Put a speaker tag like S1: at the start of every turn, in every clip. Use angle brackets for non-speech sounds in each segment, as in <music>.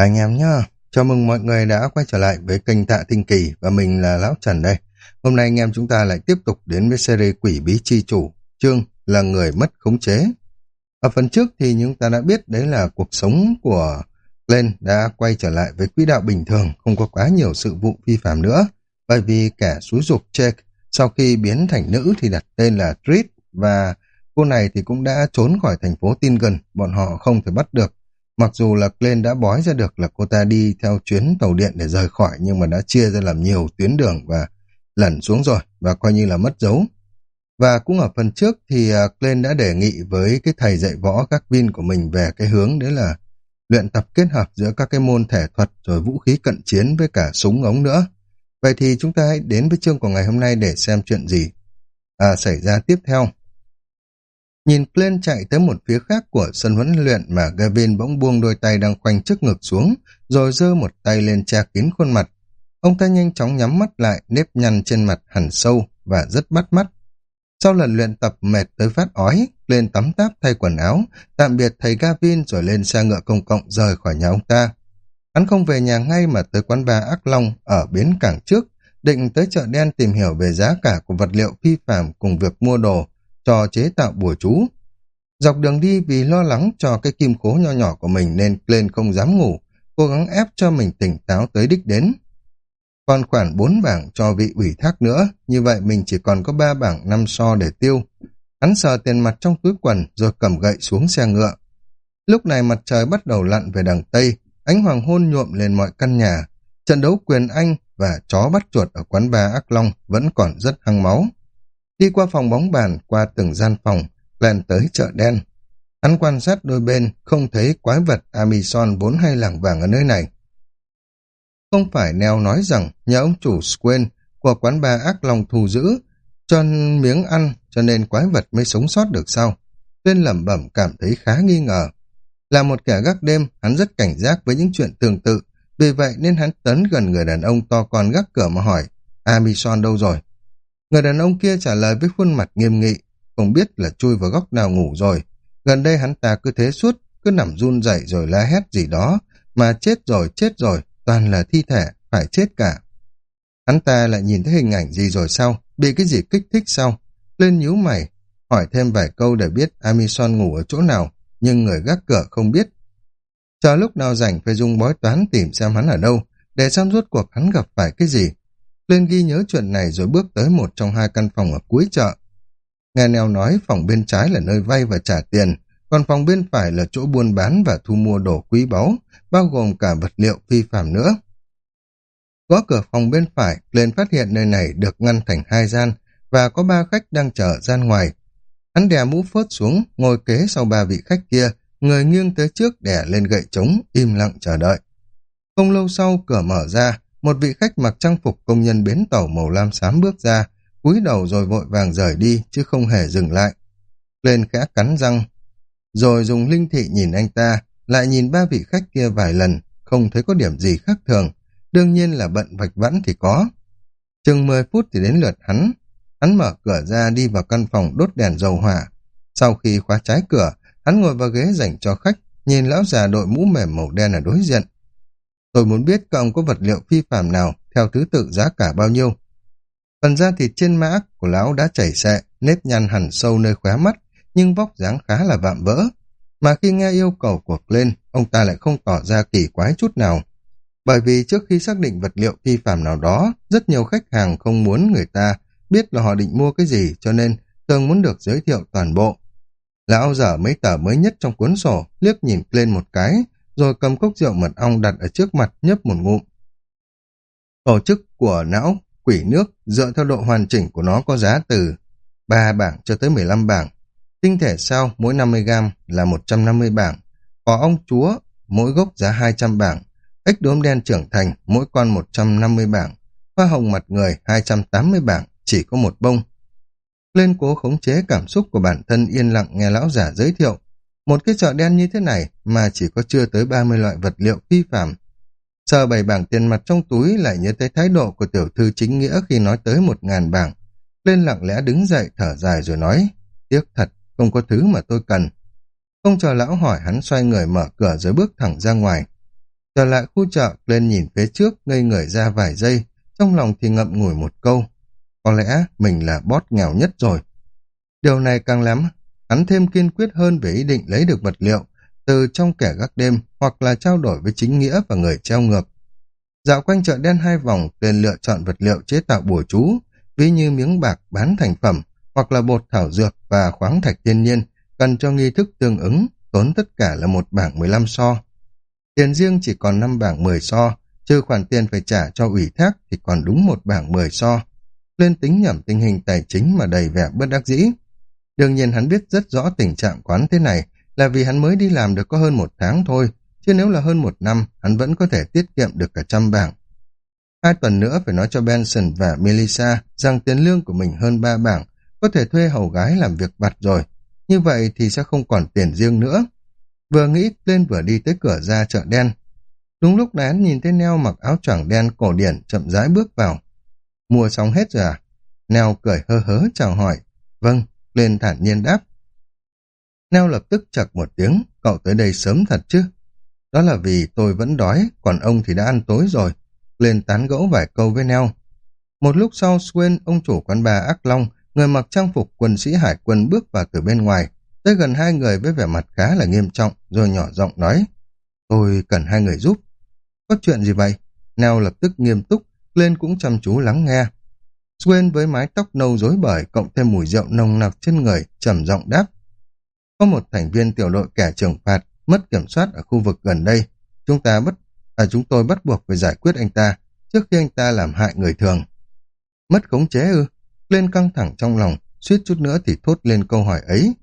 S1: Anh em nhá, chào mừng mọi người đã quay trở lại với kênh Tạ Tinh Kỳ và mình là Lão Trần đây. Hôm nay anh em chúng ta lại tiếp tục đến với series Quỷ Bí Chi Chủ, chương là người mất khống chế. Ở phần trước thì chúng ta đã biết đấy là cuộc sống của Glenn đã quay trở lại với quỹ đạo bình thường, không có quá nhiều sự vụ vi phạm nữa, bởi vì kẻ xúi dục Jake sau khi biến thành nữ thì đặt tên là Trit và cô này thì cũng đã trốn khỏi thành phố Tingen, bọn họ không thể bắt được Mặc dù là Glenn đã bói ra được là cô ta đi theo chuyến tàu điện để rời khỏi nhưng mà đã chia ra làm nhiều tuyến đường và lẩn xuống rồi và coi như là mất dấu. Và cũng ở phần trước thì à, Glenn đã đề nghị với cái thầy dạy võ các viên của mình về cái hướng đấy là luyện tập kết hợp giữa các cái môn thể thuật rồi vũ khí cận chiến với cả súng ống nữa. Vậy thì chúng ta hãy đến với chương của ngày hôm nay để xem chuyện gì à, xảy ra tiếp theo. Nhìn Glenn chạy tới một phía khác của sân huấn luyện mà Gavin bỗng buông đôi tay đang khoanh trước ngực xuống, rồi giơ một tay lên che kín khuôn mặt. Ông ta nhanh chóng nhắm mắt lại, nếp nhăn trên mặt hẳn sâu và rất bắt mắt. Sau lần luyện tập mệt tới phát ói, lên tắm táp thay quần áo, tạm biệt thầy Gavin rồi lên xe ngựa công cộng rời khỏi nhà ông ta. Hắn không về nhà ngay mà tới quán bar Ác Long ở bến cảng trước, định tới chợ đen tìm hiểu về giá cả của vật liệu phi phạm cùng việc mua đồ cho chế tạo bùa chú. Dọc đường đi vì lo lắng cho cái kim khố nho nhỏ của mình nên lên không dám ngủ, cố gắng ép cho mình tỉnh táo tới đích đến. Còn khoảng bốn bảng cho vị ủy thác nữa, như vậy mình chỉ còn có ba bảng năm so để tiêu. Hắn sờ tiền mặt trong túi quần rồi cầm gậy xuống xe ngựa. Lúc này mặt trời bắt đầu lặn về đằng Tây, ánh hoàng hôn nhuộm lên mọi căn nhà. Trận đấu quyền Anh và chó bắt chuột ở quán bar Ác Long vẫn còn rất hăng máu. Đi qua phòng bóng bàn, qua từng gian phòng, lên tới chợ đen. Hắn quan sát đôi bên, không thấy quái vật Amazon vốn hay lảng vàng ở nơi này. Không phải Neo nói rằng nhà ông chủ Squen của quán bar ác lòng thù giữ cho miếng ăn cho nên quái vật mới sống sót được sao? Tuyên lẩm bẩm cảm thấy khá nghi ngờ. Là một kẻ gác đêm, hắn rất cảnh giác với những chuyện tương tự, vì vậy nên hắn tấn gần người đàn ông to con gác cửa mà hỏi, Amison đâu rồi? Người đàn ông kia trả lời với khuôn mặt nghiêm nghị, không biết là chui vào góc nào ngủ rồi. Gần đây hắn ta cứ thế suốt, cứ nằm run rẩy rồi la hét gì đó, mà chết rồi, chết rồi, toàn là thi thể, phải chết cả. Hắn ta lại nhìn thấy hình ảnh gì rồi sao? Bị cái gì kích thích sao? Lên nhíu mày, hỏi thêm vài câu để biết Amison ngủ ở chỗ nào, nhưng người gác cửa không biết. Chờ lúc nào rảnh phải dùng bói toán tìm xem hắn ở đâu, để xem rốt cuộc hắn gặp phải cái gì. Lên ghi nhớ chuyện này rồi bước tới một trong hai căn phòng ở cuối chợ. Nghe Neo nói phòng bên trái là nơi vay và trả tiền, còn phòng bên phải là chỗ buôn bán và thu mua đồ quý báu, bao gồm cả vật liệu phi phạm nữa. Có cửa phòng bên phải, lên phát hiện nơi này được ngăn thành hai gian và có ba khách đang chờ gian ngoài. Hắn đè mũ phớt xuống, ngồi kế sau ba vị khách kia, người nghiêng tới trước đè lên gậy trống, im lặng chờ đợi. Không lâu sau, cửa mở ra, một vị khách mặc trang phục công nhân bến tàu màu lam xám bước ra, cúi đầu rồi vội vàng rời đi, chứ không hề dừng lại. Lên khẽ cắn răng, rồi dùng linh thị nhìn anh ta, lại nhìn ba vị khách kia vài lần, không thấy có điểm gì khác thường. Đương nhiên là bận vạch vãn thì có. Chừng 10 phút thì đến lượt hắn. Hắn mở cửa ra đi vào căn phòng đốt đèn dầu hỏa. Sau khi khóa trái cửa, hắn ngồi vào ghế dành cho khách, nhìn lão già đội mũ mềm màu đen ở đối diện. Tôi muốn biết các ông có vật liệu phi phạm nào, theo thứ tự giá cả bao nhiêu. Phần da thịt trên mã của lão đã chảy xệ, nếp nhăn hẳn sâu nơi khóe mắt, nhưng vóc dáng khá là vạm vỡ. Mà khi nghe yêu cầu của lên, ông ta lại không tỏ ra kỳ quái chút nào. Bởi vì trước khi xác định vật liệu phi phạm nào đó, rất nhiều khách hàng không muốn người ta biết là họ định mua cái gì cho nên thường muốn được giới thiệu toàn bộ. Lão dở mấy tờ mới nhất trong cuốn sổ, liếc nhìn lên một cái, rồi cầm cốc rượu mật ong đặt ở trước mặt nhấp một ngụm. Tổ chức của não quỷ nước dựa theo độ hoàn chỉnh của nó có giá từ 3 bảng cho tới 15 bảng. Tinh thể sao mỗi 50 gram là 150 bảng. Cỏ ong chúa mỗi gốc giá 200 bảng. Ếch đốm đen trưởng thành mỗi con 150 bảng. Hoa hồng mặt người 280 bảng, chỉ có một bông. Lên cố khống chế cảm xúc của bản thân yên lặng nghe lão giả giới thiệu. Một cái chợ đen như thế này mà chỉ có chưa tới 30 loại vật liệu phi phạm. Sờ bảy bảng tiền mặt trong túi lại nhớ tới thái độ của tiểu thư chính nghĩa khi nói tới một ngàn bảng. Lên lặng lẽ đứng dậy thở dài rồi nói, tiếc thật, không có thứ mà tôi cần. Không chờ lão hỏi hắn xoay người mở cửa rồi bước thẳng ra ngoài. Trở lại khu chợ, lên nhìn phía trước, ngây người ra vài giây, trong lòng thì ngậm ngùi một câu. Có lẽ mình là bót nghèo nhất rồi. Điều này càng lắm, hắn thêm kiên quyết hơn về ý định lấy được vật liệu từ trong kẻ gác đêm hoặc là trao đổi với chính nghĩa và người treo ngược. Dạo quanh chợ đen hai vòng, tiền lựa chọn vật liệu chế tạo bùa chú, ví như miếng bạc bán thành phẩm, hoặc là bột thảo dược và khoáng thạch thiên nhiên, cần cho nghi thức tương ứng, tốn tất cả là một bảng 15 so. Tiền riêng chỉ còn 5 bảng 10 so, trừ khoản tiền phải trả cho ủy thác thì còn đúng một bảng 10 so. Lên tính nhẩm tình hình tài chính mà đầy vẻ bất đắc dĩ. Đương nhiên hắn biết rất rõ tình trạng quán thế này là vì hắn mới đi làm được có hơn một tháng thôi, chứ nếu là hơn một năm, hắn vẫn có thể tiết kiệm được cả trăm bảng. Hai tuần nữa phải nói cho Benson và Melissa rằng tiền lương của mình hơn ba bảng, có thể thuê hầu gái làm việc vặt rồi. Như vậy thì sẽ không còn tiền riêng nữa. Vừa nghĩ lên vừa đi tới cửa ra chợ đen. Đúng lúc này hắn nhìn thấy Neo mặc áo choàng đen cổ điển chậm rãi bước vào. Mua xong hết rồi à? Neo cười hơ hớ chào hỏi. Vâng, lên thản nhiên đáp. Neo lập tức chật một tiếng, cậu tới đây sớm thật chứ. Đó là vì tôi vẫn đói, còn ông thì đã ăn tối rồi. Lên tán gẫu vài câu với Neo. Một lúc sau, Swain, ông chủ quán bà Ác Long, người mặc trang phục quân sĩ hải quân bước vào từ bên ngoài, tới gần hai người với vẻ mặt khá là nghiêm trọng, rồi nhỏ giọng nói, tôi cần hai người giúp. Có chuyện gì vậy? Neo lập tức nghiêm túc, lên cũng chăm chú lắng nghe. Swain với mái tóc nâu rối bời cộng thêm mùi rượu nồng nặc trên người, trầm giọng đáp. Có một thành viên tiểu đội kẻ trừng phạt mất kiểm soát ở khu vực gần đây. Chúng ta bắt à chúng tôi bắt buộc phải giải quyết anh ta trước khi anh ta làm hại người thường. Mất khống chế ư? Lên căng thẳng trong lòng, suýt chút nữa thì thốt lên câu hỏi ấy.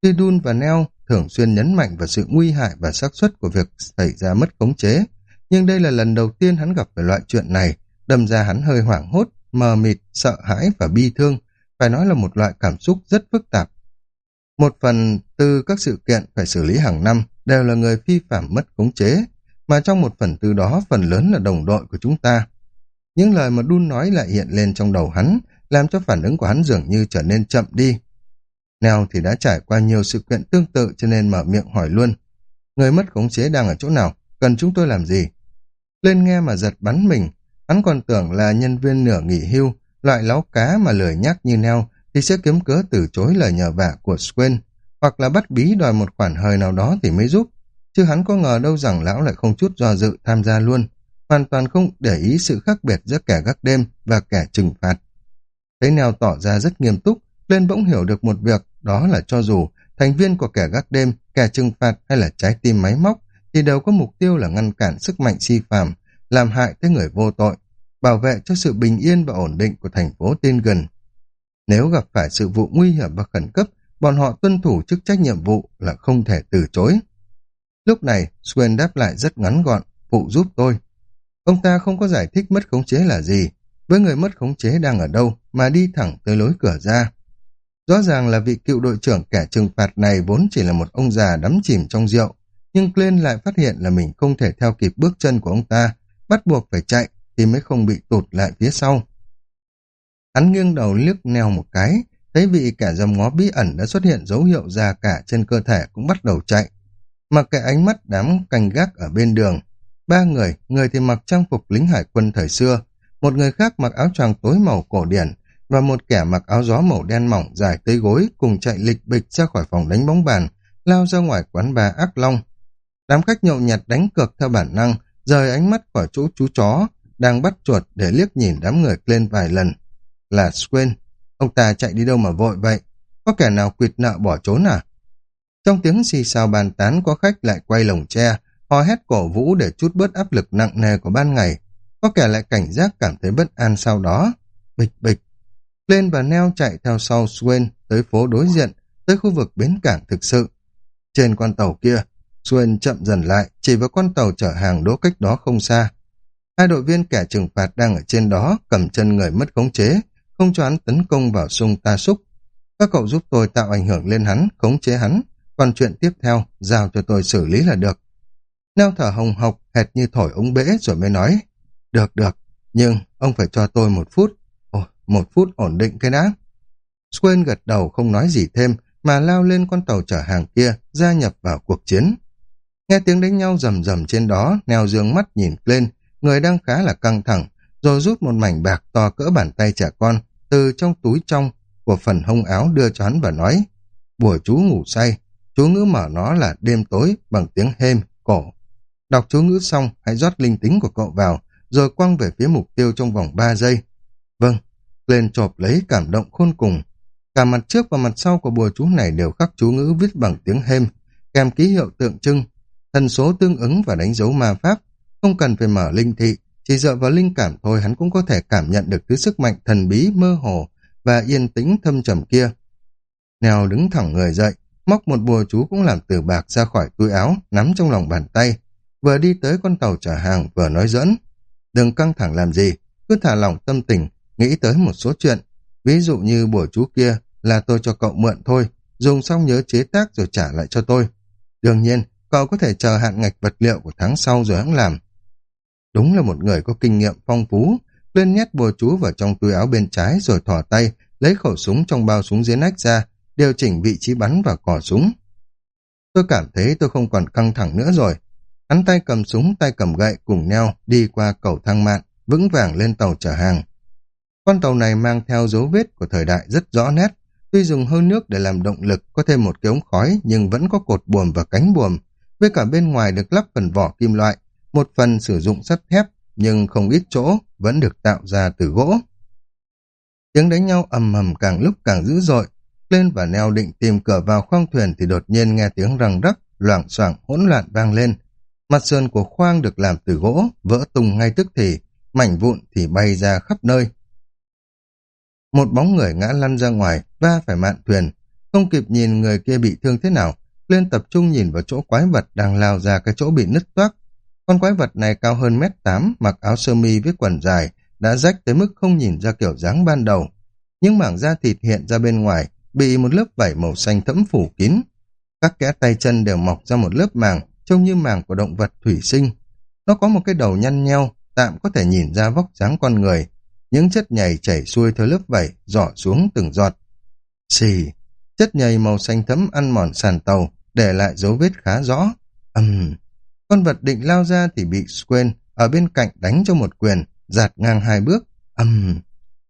S1: Tuy Dun và Neo thường xuyên nhấn mạnh vào sự nguy hại và xác suất của việc xảy ra mất khống chế, nhưng đây là lần đầu tiên hắn gặp phải loại chuyện này, đâm ra hắn hơi hoảng hốt, mờ mịt, sợ hãi và bi thương, phải nói là một loại cảm xúc rất phức tạp. Một phần từ các sự kiện phải xử lý hàng năm đều là người phi phạm mất khống chế, mà trong một phần từ đó phần lớn là đồng đội của chúng ta. Những lời mà Đun nói lại hiện lên trong đầu hắn, làm cho phản ứng của hắn dường như trở nên chậm đi. Nèo thì đã trải qua nhiều sự kiện tương tự cho nên mở miệng hỏi luôn. Người mất khống chế đang ở chỗ nào? Cần chúng tôi làm gì? Lên nghe mà giật bắn mình, hắn còn tưởng là nhân viên nửa nghỉ hưu, loại láo cá mà lười nhắc như Neo thì sẽ kiếm cớ từ chối lời nhờ vả của Swain, hoặc là bắt bí đòi một khoản hời nào đó thì mới giúp. Chứ hắn có ngờ đâu rằng lão lại không chút do dự tham gia luôn, hoàn toàn không để ý sự khác biệt giữa kẻ gác đêm và kẻ trừng phạt. Thấy Neo tỏ ra rất nghiêm túc, lên bỗng hiểu được một việc, đó là cho dù thành viên của kẻ gác đêm, kẻ trừng phạt hay là trái tim máy móc, thì đều có mục tiêu là ngăn cản sức mạnh si phàm, làm hại tới người vô tội, bảo vệ cho sự bình yên và ổn định của thành phố tên gần. Nếu gặp phải sự vụ nguy hiểm và khẩn cấp, bọn họ tuân thủ chức trách nhiệm vụ là không thể từ chối. Lúc này, Swen đáp lại rất ngắn gọn, phụ giúp tôi. Ông ta không có giải thích mất khống chế là gì, với người mất khống chế đang ở đâu mà đi thẳng tới lối cửa ra. Rõ ràng là vị cựu đội trưởng kẻ trừng phạt này vốn chỉ là một ông già đắm chìm trong rượu, nhưng Glenn lại phát hiện là mình không thể theo kịp bước chân của ông ta, bắt buộc phải chạy thì mới không bị tụt lại phía sau. Hắn nghiêng đầu liếc neo một cái, thấy vị kẻ dầm ngó bí ẩn đã xuất hiện dấu hiệu già cả trên cơ thể cũng bắt đầu chạy. Mặc cái ánh mắt đám canh gác ở bên đường, ba người, người thì mặc trang phục lính hải quân thời xưa, một người khác mặc áo choàng tối màu cổ điển và một kẻ mặc áo gió màu đen mỏng dài tới gối cùng chạy lịch bịch ra khỏi phòng đánh bóng bàn, lao ra ngoài quán bà Ác Long. Đám khách nhậu nhạt đánh cược theo bản năng, rời ánh mắt khỏi chỗ chú chó, đang bắt chuột để liếc nhìn đám người lên vài lần. Là Swain, ông ta chạy đi đâu mà vội vậy? Có kẻ nào quyệt nợ bỏ trốn à? Trong tiếng xì xào bàn tán có khách lại quay lồng tre, hò hét cổ vũ để chút bớt áp lực nặng nề của ban ngày. Có kẻ lại cảnh giác cảm thấy bất an sau đó. Bịch bịch. Lên và neo chạy theo sau Swain tới phố đối diện, tới khu vực bến cảng thực sự. Trên con tàu kia, xuân chậm dần lại, chỉ vào con tàu chở hàng đỗ cách đó không xa. Hai đội viên kẻ trừng phạt đang ở trên đó, cầm chân người mất khống chế, không cho hắn tấn công vào sung ta súc. Các cậu giúp tôi tạo ảnh hưởng lên hắn, khống chế hắn, còn chuyện tiếp theo, giao cho tôi xử lý là được. Neo thở hồng hộc, hệt như thổi ống bể rồi mới nói. Được, được, nhưng ông phải cho tôi một phút. Ồ, một phút ổn định cái đã. Swain gật đầu không nói gì thêm, mà lao lên con tàu chở hàng kia, gia nhập vào cuộc chiến. Nghe tiếng đánh nhau rầm rầm trên đó, neo dương mắt nhìn lên, người đang khá là căng thẳng, rồi rút một mảnh bạc to cỡ bàn tay trẻ con từ trong túi trong của phần hông áo đưa cho hắn và nói bùa chú ngủ say, chú ngữ mở nó là đêm tối bằng tiếng hêm, cổ. Đọc chú ngữ xong, hãy rót linh tính của cậu vào, rồi quăng về phía mục tiêu trong vòng 3 giây. Vâng, lên chộp lấy cảm động khôn cùng. Cả mặt trước và mặt sau của bùa chú này đều khắc chú ngữ viết bằng tiếng hêm, kèm ký hiệu tượng trưng, thần số tương ứng và đánh dấu ma pháp. Không cần phải mở linh thị, chỉ dựa vào linh cảm thôi hắn cũng có thể cảm nhận được thứ sức mạnh thần bí mơ hồ và yên tĩnh thâm trầm kia. Nèo đứng thẳng người dậy, móc một bùa chú cũng làm từ bạc ra khỏi túi áo, nắm trong lòng bàn tay, vừa đi tới con tàu chở hàng vừa nói dẫn. Đừng căng thẳng làm gì, cứ thả lỏng tâm tình, nghĩ tới một số chuyện. Ví dụ như bùa chú kia là tôi cho cậu mượn thôi, dùng xong nhớ chế tác rồi trả lại cho tôi. Đương nhiên, cậu có thể chờ hạn ngạch vật liệu của tháng sau rồi hãng làm. Đúng là một người có kinh nghiệm phong phú, lên nhét bùa chú vào trong túi áo bên trái rồi thỏ tay, lấy khẩu súng trong bao súng dưới nách ra, điều chỉnh vị trí bắn và cò súng. Tôi cảm thấy tôi không còn căng thẳng nữa rồi. Hắn tay cầm súng, tay cầm gậy cùng nhau đi qua cầu thang mạn vững vàng lên tàu chở hàng. Con tàu này mang theo dấu vết của thời đại rất rõ nét, tuy dùng hơi nước để làm động lực có thêm một cái ống khói nhưng vẫn có cột buồm và cánh buồm, với cả bên ngoài được lắp phần vỏ kim loại, một phần sử dụng sắt thép nhưng không ít chỗ vẫn được tạo ra từ gỗ. Tiếng đánh nhau ầm ầm càng lúc càng dữ dội, lên và neo định tìm cửa vào khoang thuyền thì đột nhiên nghe tiếng răng rắc, loảng xoảng hỗn loạn vang lên. Mặt sườn của khoang được làm từ gỗ, vỡ tung ngay tức thì, mảnh vụn thì bay ra khắp nơi. Một bóng người ngã lăn ra ngoài, va phải mạn thuyền. Không kịp nhìn người kia bị thương thế nào, lên tập trung nhìn vào chỗ quái vật đang lao ra cái chỗ bị nứt toác. Con quái vật này cao hơn mét tám, mặc áo sơ mi với quần dài, đã rách tới mức không nhìn ra kiểu dáng ban đầu. Những mảng da thịt hiện ra bên ngoài, bị một lớp vảy màu xanh thẫm phủ kín. Các kẽ tay chân đều mọc ra một lớp màng, trông như màng của động vật thủy sinh. Nó có một cái đầu nhăn nheo, tạm có thể nhìn ra vóc dáng con người. Những chất nhầy chảy xuôi theo lớp vảy, dọ xuống từng giọt. Xì, chất nhầy màu xanh thẫm ăn mòn sàn tàu, để lại dấu vết khá rõ. Ầm, con vật định lao ra thì bị Squen ở bên cạnh đánh cho một quyền, giạt ngang hai bước. Ầm,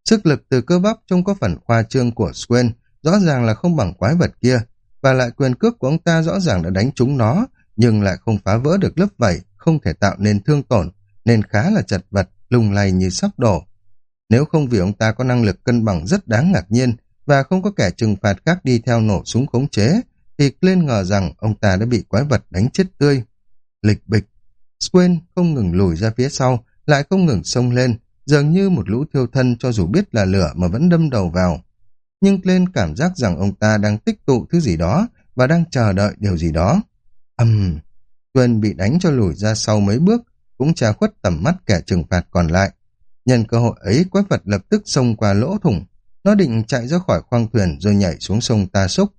S1: sức lực từ cơ bắp trông có phần khoa trương của Squen rõ ràng là không bằng quái vật kia, và lại quyền cước của ông ta rõ ràng đã đánh trúng nó, nhưng lại không phá vỡ được lớp vảy, không thể tạo nên thương tổn, nên khá là chật vật, lung lay như sắp đổ. Nếu không vì ông ta có năng lực cân bằng rất đáng ngạc nhiên và không có kẻ trừng phạt khác đi theo nổ súng khống chế, thì lên ngờ rằng ông ta đã bị quái vật đánh chết tươi. Lịch bịch, Swain không ngừng lùi ra phía sau, lại không ngừng xông lên, dường như một lũ thiêu thân cho dù biết là lửa mà vẫn đâm đầu vào nhưng lên cảm giác rằng ông ta đang tích tụ thứ gì đó và đang chờ đợi điều gì đó. Âm, um, bị đánh cho lùi ra sau mấy bước, cũng tra khuất tầm mắt kẻ trừng phạt còn lại. Nhân cơ hội ấy, quái vật lập tức xông qua lỗ thủng. Nó định chạy ra khỏi khoang thuyền rồi nhảy xuống sông ta xúc.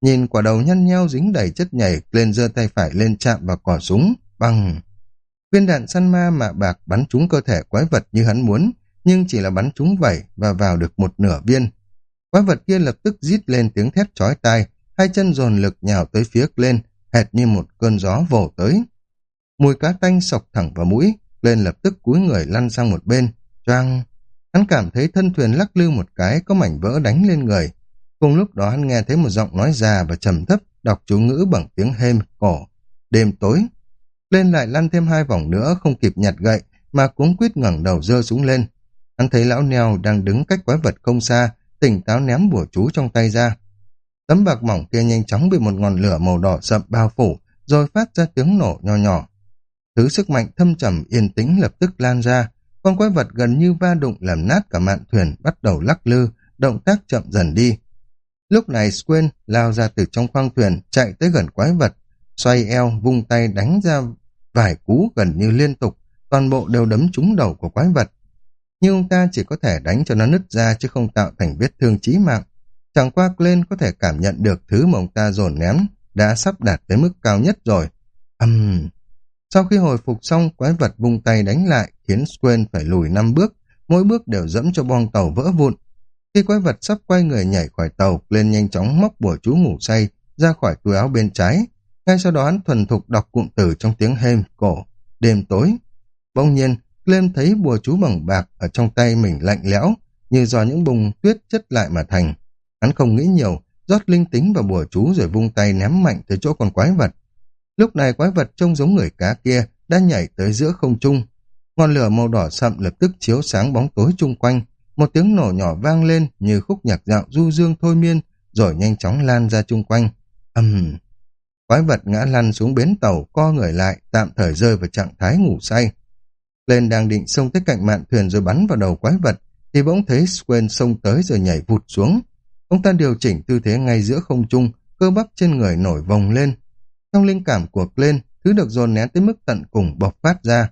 S1: Nhìn quả đầu nhăn nheo dính đầy chất nhảy, lên giơ tay phải lên chạm vào cò súng, bằng... Viên đạn săn ma mạ bạc bắn trúng cơ thể quái vật như hắn muốn, nhưng chỉ là bắn trúng vẩy và vào được một nửa viên. Quái vật kia lập tức rít lên tiếng thét chói tai, hai chân dồn lực nhào tới phía lên, hệt như một cơn gió vồ tới. Mùi cá tanh sọc thẳng vào mũi, lên lập tức cúi người lăn sang một bên, choang. Hắn cảm thấy thân thuyền lắc lư một cái, có mảnh vỡ đánh lên người. Cùng lúc đó hắn nghe thấy một giọng nói già và trầm thấp, đọc chú ngữ bằng tiếng hêm, cổ. Đêm tối. Lên lại lăn thêm hai vòng nữa, không kịp nhặt gậy, mà cuống quýt ngẩng đầu dơ súng lên. Hắn thấy lão neo đang đứng cách quái vật không xa, tỉnh táo ném bùa chú trong tay ra. Tấm bạc mỏng kia nhanh chóng bị một ngọn lửa màu đỏ sậm bao phủ, rồi phát ra tiếng nổ nho nhỏ. Thứ sức mạnh thâm trầm yên tĩnh lập tức lan ra, con quái vật gần như va đụng làm nát cả mạn thuyền bắt đầu lắc lư, động tác chậm dần đi. Lúc này Squen lao ra từ trong khoang thuyền, chạy tới gần quái vật, xoay eo, vung tay đánh ra vài cú gần như liên tục, toàn bộ đều đấm trúng đầu của quái vật nhưng ông ta chỉ có thể đánh cho nó nứt ra chứ không tạo thành vết thương chí mạng. Chẳng qua lên có thể cảm nhận được thứ mà ông ta dồn ném đã sắp đạt tới mức cao nhất rồi. Âm... Uhm. Sau khi hồi phục xong, quái vật vung tay đánh lại khiến Squen phải lùi năm bước, mỗi bước đều dẫm cho bong tàu vỡ vụn. Khi quái vật sắp quay người nhảy khỏi tàu, lên nhanh chóng móc bùa chú ngủ say ra khỏi túi áo bên trái. Ngay sau đó hắn thuần thục đọc cụm từ trong tiếng hêm, cổ, đêm tối. Bỗng nhiên, Clem thấy bùa chú bằng bạc ở trong tay mình lạnh lẽo, như do những bùng tuyết chất lại mà thành. Hắn không nghĩ nhiều, rót linh tính vào bùa chú rồi vung tay ném mạnh tới chỗ con quái vật. Lúc này quái vật trông giống người cá kia đã nhảy tới giữa không trung. Ngọn lửa màu đỏ sậm lập tức chiếu sáng bóng tối chung quanh. Một tiếng nổ nhỏ vang lên như khúc nhạc dạo du dương thôi miên rồi nhanh chóng lan ra chung quanh. ầm Uhm. Quái vật ngã lăn xuống bến tàu, co người lại, tạm thời rơi vào trạng thái ngủ say. Lên đang định xông tới cạnh mạn thuyền rồi bắn vào đầu quái vật, thì bỗng thấy Swen xông tới rồi nhảy vụt xuống. Ông ta điều chỉnh tư thế ngay giữa không trung, cơ bắp trên người nổi vòng lên. Trong linh cảm của lên thứ được dồn nén tới mức tận cùng bộc phát ra.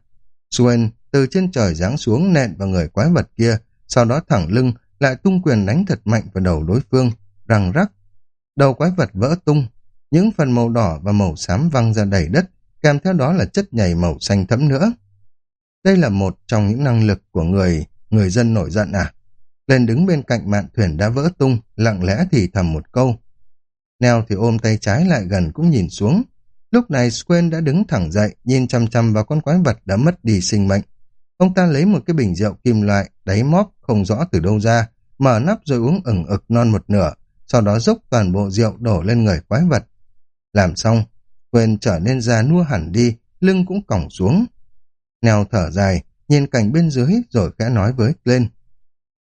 S1: Swen từ trên trời giáng xuống nện vào người quái vật kia, sau đó thẳng lưng lại tung quyền đánh thật mạnh vào đầu đối phương, răng rắc. Đầu quái vật vỡ tung, những phần màu đỏ và màu xám văng ra đầy đất, kèm theo đó là chất nhầy màu xanh thẫm nữa. Đây là một trong những năng lực của người người dân nổi giận à? Lên đứng bên cạnh mạn thuyền đã vỡ tung, lặng lẽ thì thầm một câu. Neo thì ôm tay trái lại gần cũng nhìn xuống. Lúc này Squen đã đứng thẳng dậy, nhìn chăm chăm vào con quái vật đã mất đi sinh mệnh. Ông ta lấy một cái bình rượu kim loại, đáy móp không rõ từ đâu ra, mở nắp rồi uống ửng ực non một nửa, sau đó dốc toàn bộ rượu đổ lên người quái vật. Làm xong, quên trở nên già nua hẳn đi, lưng cũng còng xuống. Neo thở dài, nhìn cảnh bên dưới rồi khẽ nói với Glenn.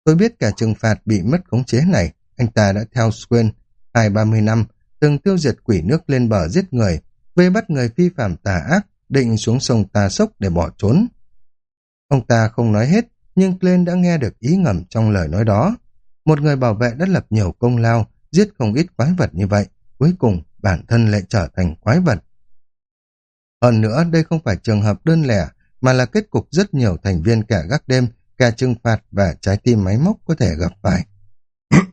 S1: Tôi biết cả trừng phạt bị mất khống chế này, anh ta đã theo Squen hai ba mươi năm, từng tiêu diệt quỷ nước lên bờ giết người, vây bắt người phi phạm tà ác, định xuống sông tà sốc để bỏ trốn. Ông ta không nói hết, nhưng Glenn đã nghe được ý ngầm trong lời nói đó. Một người bảo vệ đã lập nhiều công lao, giết không ít quái vật như vậy, cuối cùng bản thân lại trở thành quái vật. Hơn nữa, đây không phải trường hợp đơn lẻ, mà là kết cục rất nhiều thành viên cả gác đêm, cả trừng phạt và trái tim máy móc có thể gặp phải. <coughs>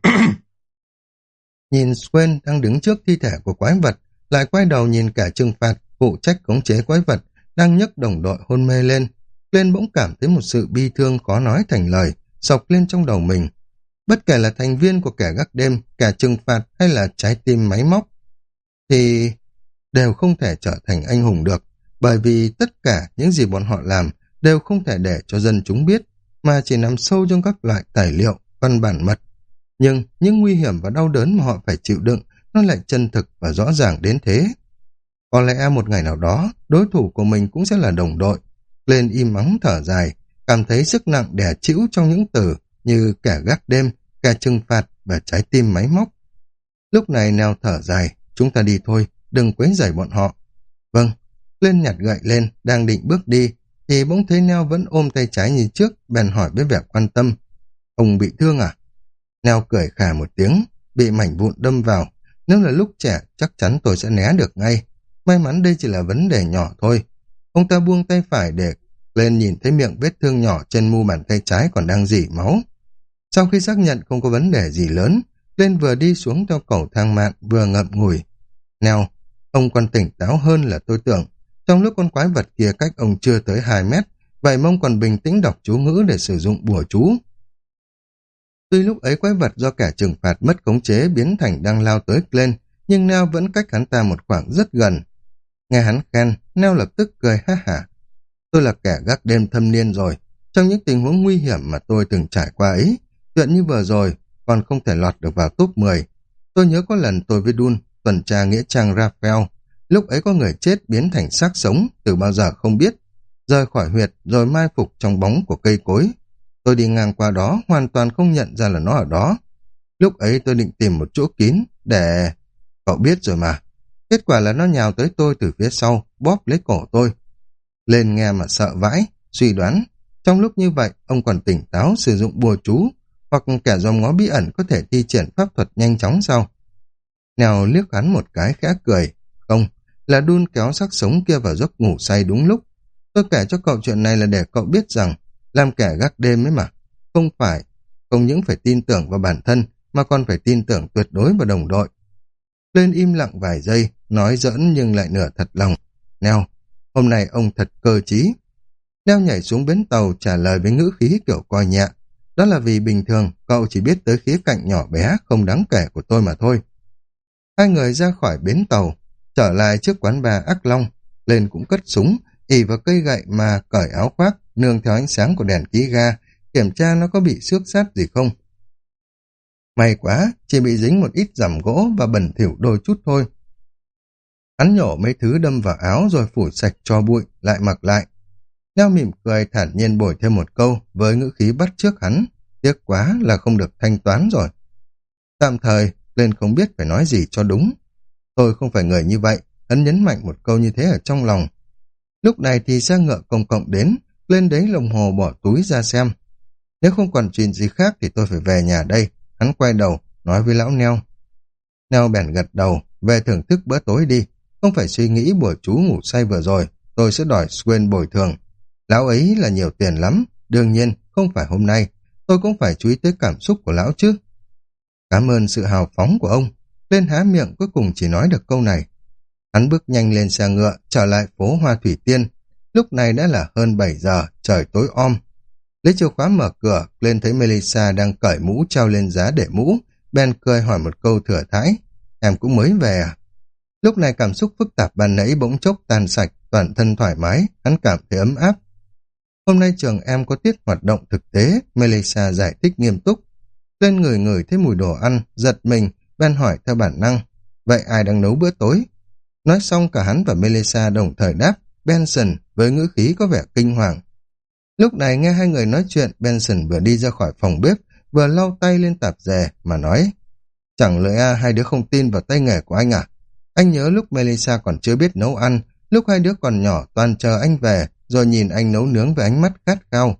S1: nhìn Swen đang đứng trước thi thể của quái vật, lại quay đầu nhìn cả trừng phạt, phụ trách khống chế quái vật, đang nhấc đồng đội hôn mê lên. Lên bỗng cảm thấy một sự bi thương khó nói thành lời, sọc lên trong đầu mình. Bất kể là thành viên của kẻ gác đêm, cả trừng phạt hay là trái tim máy móc, thì đều không thể trở thành anh hùng được, bởi vì tất cả những gì bọn họ làm đều không thể để cho dân chúng biết, mà chỉ nằm sâu trong các loại tài liệu, văn bản mật. Nhưng những nguy hiểm và đau đớn mà họ phải chịu đựng, nó lại chân thực và rõ ràng đến thế. Có lẽ một ngày nào đó, đối thủ của mình cũng sẽ là đồng đội. Lên im mắng thở dài, cảm thấy sức nặng đè chịu trong những từ như kẻ gác đêm, kẻ trừng phạt và trái tim máy móc. Lúc này neo thở dài, chúng ta đi thôi, đừng quấy rầy bọn họ. Vâng, lên nhặt gậy lên, đang định bước đi, thì bỗng thấy Neo vẫn ôm tay trái như trước, bèn hỏi với vẻ quan tâm. Ông bị thương à? Neo cười khà một tiếng, bị mảnh vụn đâm vào. Nếu là lúc trẻ, chắc chắn tôi sẽ né được ngay. May mắn đây chỉ là vấn đề nhỏ thôi. Ông ta buông tay phải để lên nhìn thấy miệng vết thương nhỏ trên mu bàn tay trái còn đang dỉ máu. Sau khi xác nhận không có vấn đề gì lớn, lên vừa đi xuống theo cầu thang mạng vừa ngậm ngùi. Neo, ông còn tỉnh táo hơn là tôi tưởng. Trong lúc con quái vật kia cách ông chưa tới 2 mét, vậy mông còn bình tĩnh đọc chú ngữ để sử dụng bùa chú. Tuy lúc ấy quái vật do kẻ trừng phạt mất khống chế biến thành đang lao tới lên, nhưng Neo vẫn cách hắn ta một khoảng rất gần. Nghe hắn khen, Neo lập tức cười ha hả. Tôi là kẻ gác đêm thâm niên rồi. Trong những tình huống nguy hiểm mà tôi từng trải qua ấy, chuyện như vừa rồi còn không thể lọt được vào top 10. Tôi nhớ có lần tôi với Dun tuần tra nghĩa trang Raphael Lúc ấy có người chết biến thành xác sống, từ bao giờ không biết. Rời khỏi huyệt rồi mai phục trong bóng của cây cối. Tôi đi ngang qua đó hoàn toàn không nhận ra là nó ở đó. Lúc ấy tôi định tìm một chỗ kín để... Cậu biết rồi mà. Kết quả là nó nhào tới tôi từ phía sau, bóp lấy cổ tôi. Lên nghe mà sợ vãi, suy đoán. Trong lúc như vậy, ông còn tỉnh táo sử dụng bùa chú, hoặc kẻ dòm ngó bí ẩn có thể thi triển pháp thuật nhanh chóng sau. Nèo liếc hắn một cái khẽ cười. Không, là đun kéo xác sống kia vào giấc ngủ say đúng lúc. Tôi kể cho cậu chuyện này là để cậu biết rằng làm kẻ gác đêm ấy mà. Không phải, không những phải tin tưởng vào bản thân mà còn phải tin tưởng tuyệt đối vào đồng đội. Lên im lặng vài giây, nói giỡn nhưng lại nửa thật lòng. Neo, hôm nay ông thật cơ trí. Neo nhảy xuống bến tàu trả lời với ngữ khí kiểu coi nhẹ. Đó là vì bình thường cậu chỉ biết tới khía cạnh nhỏ bé không đáng kể của tôi mà thôi. Hai người ra khỏi bến tàu, trở lại trước quán bà Ác Long, lên cũng cất súng, ỉ vào cây gậy mà cởi áo khoác, nương theo ánh sáng của đèn ký ga, kiểm tra nó có bị xước sát gì không. May quá, chỉ bị dính một ít rằm gỗ và bẩn thỉu đôi chút thôi. Hắn nhổ mấy thứ đâm vào áo rồi phủ sạch cho bụi, lại mặc lại. Neo mỉm cười thản nhiên bồi thêm một câu với ngữ khí bắt trước hắn. Tiếc quá là không được thanh toán rồi. Tạm thời, lên không biết phải nói gì cho đúng. Tôi không phải người như vậy, hắn nhấn mạnh một câu như thế ở trong lòng. Lúc này thì xe ngựa công cộng đến, lên đấy lồng hồ bỏ túi ra xem. Nếu không còn chuyện gì khác thì tôi phải về nhà đây. Hắn quay đầu, nói với lão Neo. Neo bèn gật đầu, về thưởng thức bữa tối đi. Không phải suy nghĩ bùa chú ngủ say vừa rồi, tôi sẽ đòi Swain bồi thường. Lão ấy là nhiều tiền lắm, đương nhiên không phải hôm nay. Tôi cũng phải chú ý tới cảm xúc của lão chứ. Cảm ơn sự hào phóng của ông. Lên há miệng cuối cùng chỉ nói được câu này. Hắn bước nhanh lên xe ngựa, trở lại phố Hoa Thủy Tiên. Lúc này đã là hơn 7 giờ, trời tối om. Lấy chìa khóa mở cửa, lên thấy Melissa đang cởi mũ treo lên giá để mũ. Ben cười hỏi một câu thừa thãi. Em cũng mới về à? Lúc này cảm xúc phức tạp ban nãy bỗng chốc tan sạch, toàn thân thoải mái, hắn cảm thấy ấm áp. Hôm nay trường em có tiết hoạt động thực tế, Melissa giải thích nghiêm túc. Lên người người thấy mùi đồ ăn, giật mình, Ben hỏi theo bản năng. Vậy ai đang nấu bữa tối? Nói xong cả hắn và Melissa đồng thời đáp, Benson với ngữ khí có vẻ kinh hoàng. Lúc này nghe hai người nói chuyện, Benson vừa đi ra khỏi phòng bếp, vừa lau tay lên tạp dề mà nói. Chẳng lẽ a hai đứa không tin vào tay nghề của anh à? Anh nhớ lúc Melissa còn chưa biết nấu ăn, lúc hai đứa còn nhỏ toàn chờ anh về, rồi nhìn anh nấu nướng với ánh mắt khát khao.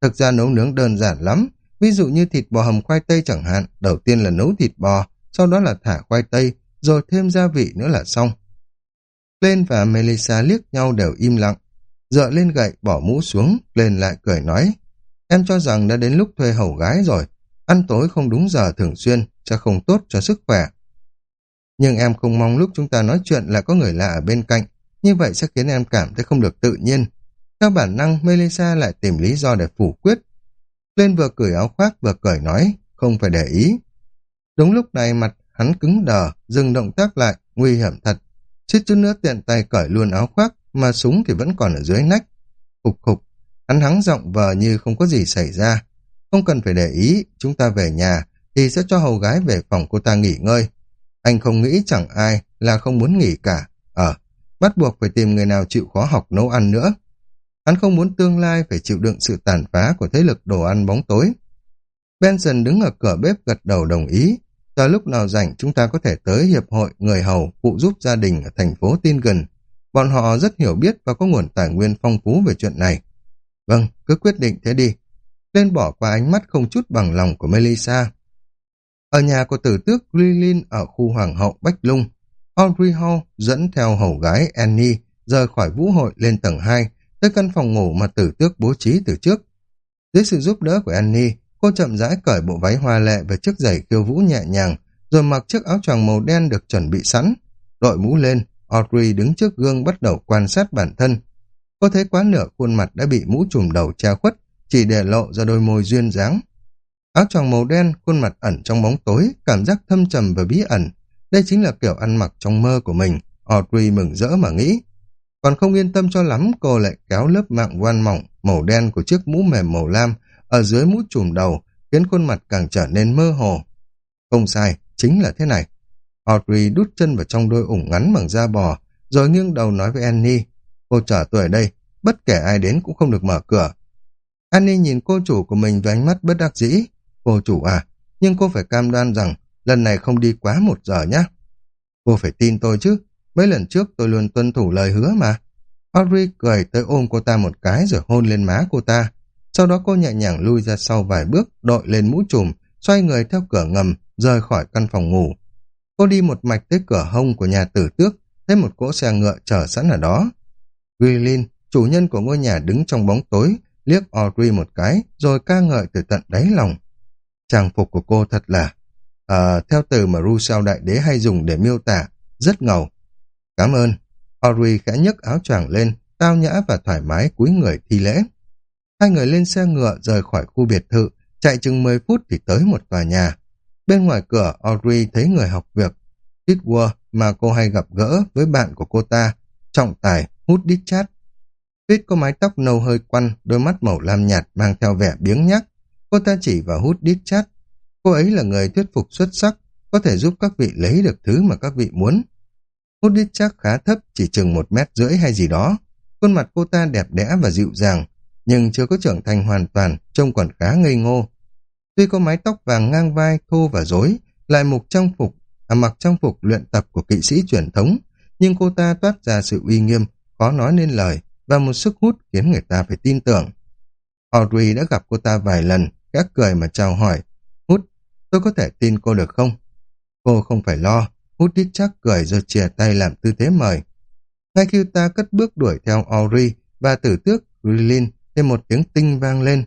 S1: Thực ra nấu nướng đơn giản lắm, ví dụ như thịt bò hầm khoai tây chẳng hạn, đầu tiên là nấu thịt bò, sau đó là thả khoai tây, rồi thêm gia vị nữa là xong. Lên và Melissa liếc nhau đều im lặng, dựa lên gậy bỏ mũ xuống, lên lại cười nói, em cho rằng đã đến lúc thuê hầu gái rồi, ăn tối không đúng giờ thường xuyên, sẽ không tốt cho sức khỏe. Nhưng em không mong lúc chúng ta nói chuyện là có người lạ ở bên cạnh, như vậy sẽ khiến em cảm thấy không được tự nhiên. Theo bản năng, Melissa lại tìm lý do để phủ quyết. Lên vừa cởi áo khoác vừa cởi nói, không phải để ý. Đúng lúc này mặt hắn cứng đờ, dừng động tác lại, nguy hiểm thật. Suýt chút nữa tiện tay cởi luôn áo khoác, mà súng thì vẫn còn ở dưới nách. Khục khục, hắn hắng giọng vờ như không có gì xảy ra. Không cần phải để ý, chúng ta về nhà, thì sẽ cho hầu gái về phòng cô ta nghỉ ngơi. Anh không nghĩ chẳng ai là không muốn nghỉ cả. Ờ, bắt buộc phải tìm người nào chịu khó học nấu ăn nữa. Hắn không muốn tương lai phải chịu đựng sự tàn phá của thế lực đồ ăn bóng tối. Benson đứng ở cửa bếp gật đầu đồng ý. ta lúc nào rảnh chúng ta có thể tới Hiệp hội Người Hầu phụ giúp gia đình ở thành phố Tin gần. Bọn họ rất hiểu biết và có nguồn tài nguyên phong phú về chuyện này. Vâng, cứ quyết định thế đi. Lên bỏ qua ánh mắt không chút bằng lòng của Melissa. Ở nhà của tử tước Grilin ở khu Hoàng hậu Bách Lung, Audrey Hall dẫn theo hầu gái Annie rời khỏi vũ hội lên tầng 2, tới căn phòng ngủ mà tử tước bố trí từ trước. Dưới sự giúp đỡ của Annie, cô chậm rãi cởi bộ váy hoa lệ và chiếc giày khiêu vũ nhẹ nhàng, rồi mặc chiếc áo choàng màu đen được chuẩn bị sẵn. Đội mũ lên, Audrey đứng trước gương bắt đầu quan sát bản thân. Cô thấy quá nửa khuôn mặt đã bị mũ trùm đầu che khuất, chỉ để lộ ra đôi môi duyên dáng. Áo choàng màu đen, khuôn mặt ẩn trong bóng tối, cảm giác thâm trầm và bí ẩn. Đây chính là kiểu ăn mặc trong mơ của mình. Audrey mừng rỡ mà nghĩ. Còn không yên tâm cho lắm, cô lại kéo lớp mạng voan mỏng, màu đen của chiếc mũ mềm màu lam, ở dưới mũ trùm đầu, khiến khuôn mặt càng trở nên mơ hồ. Không sai, chính là thế này. Audrey đút chân vào trong đôi ủng ngắn bằng da bò, rồi nghiêng đầu nói với Annie. Cô trở tuổi đây, bất kể ai đến cũng không được mở cửa. Annie nhìn cô chủ của mình với ánh mắt bất đắc dĩ. Cô chủ à, nhưng cô phải cam đoan rằng lần này không đi quá một giờ nhé. Cô phải tin tôi chứ, mấy lần trước tôi luôn tuân thủ lời hứa mà. Audrey cười tới ôm cô ta một cái rồi hôn lên má cô ta. Sau đó cô nhẹ nhàng lui ra sau vài bước, đội lên mũ trùm, xoay người theo cửa ngầm, rời khỏi căn phòng ngủ. Cô đi một mạch tới cửa hông của nhà tử tước, thấy một cỗ xe ngựa chờ sẵn ở đó. Guilin, chủ nhân của ngôi nhà đứng trong bóng tối, liếc Audrey một cái, rồi ca ngợi từ tận đáy lòng. Trang phục của cô thật là, à, theo từ mà Rousseau đại đế hay dùng để miêu tả, rất ngầu. Cảm ơn. Audrey khẽ nhấc áo choàng lên, tao nhã và thoải mái cúi người thi lễ. Hai người lên xe ngựa rời khỏi khu biệt thự, chạy chừng 10 phút thì tới một tòa nhà. Bên ngoài cửa, Audrey thấy người học việc. Pitward mà cô hay gặp gỡ với bạn của cô ta, trọng tài hút đít chát. Pit có mái tóc nâu hơi quăn, đôi mắt màu lam nhạt mang theo vẻ biếng nhác. Cô ta chỉ vào hút đít chát. Cô ấy là người thuyết phục xuất sắc, có thể giúp các vị lấy được thứ mà các vị muốn. Hút đít chát khá thấp, chỉ chừng một mét rưỡi hay gì đó. Khuôn mặt cô ta đẹp đẽ và dịu dàng, nhưng chưa có trưởng thành hoàn toàn, trông còn khá ngây ngô. Tuy có mái tóc vàng ngang vai, thô và rối, lại mục trang phục, à, mặc trang phục luyện tập của kỵ sĩ truyền thống, nhưng cô ta toát ra sự uy nghiêm, khó nói nên lời, và một sức hút khiến người ta phải tin tưởng. Audrey đã gặp cô ta vài lần, gác cười mà chào hỏi. Hút, tôi có thể tin cô được không? Cô không phải lo, hút đít chắc cười rồi chìa tay làm tư thế mời. Ngay khi ta cất bước đuổi theo Audrey và tử tước Grilin thêm một tiếng tinh vang lên.